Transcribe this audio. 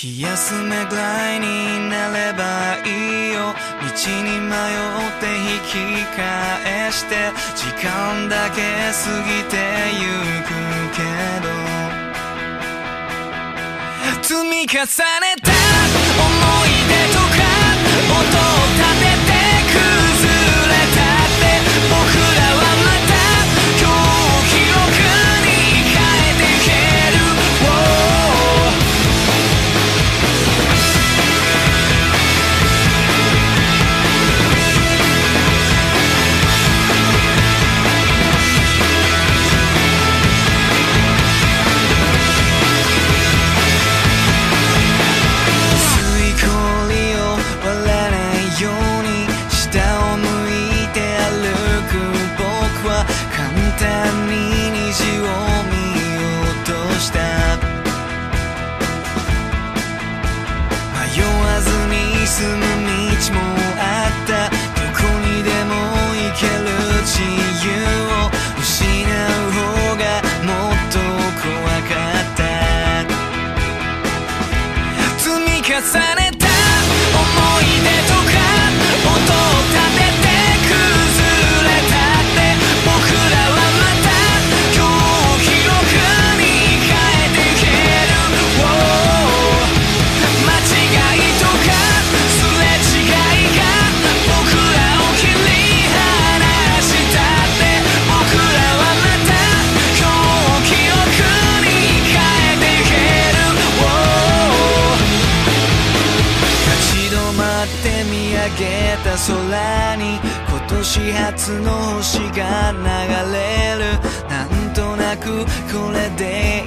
気休めぐらいになればいいよ。道に迷って引き返して時間だけ過ぎてゆくけど。積み重ねた進む道もあった。どこにでも行ける自由を失う方がもっと怖かった。積み重ね空に今年初の星が流れる。なんとなくこれで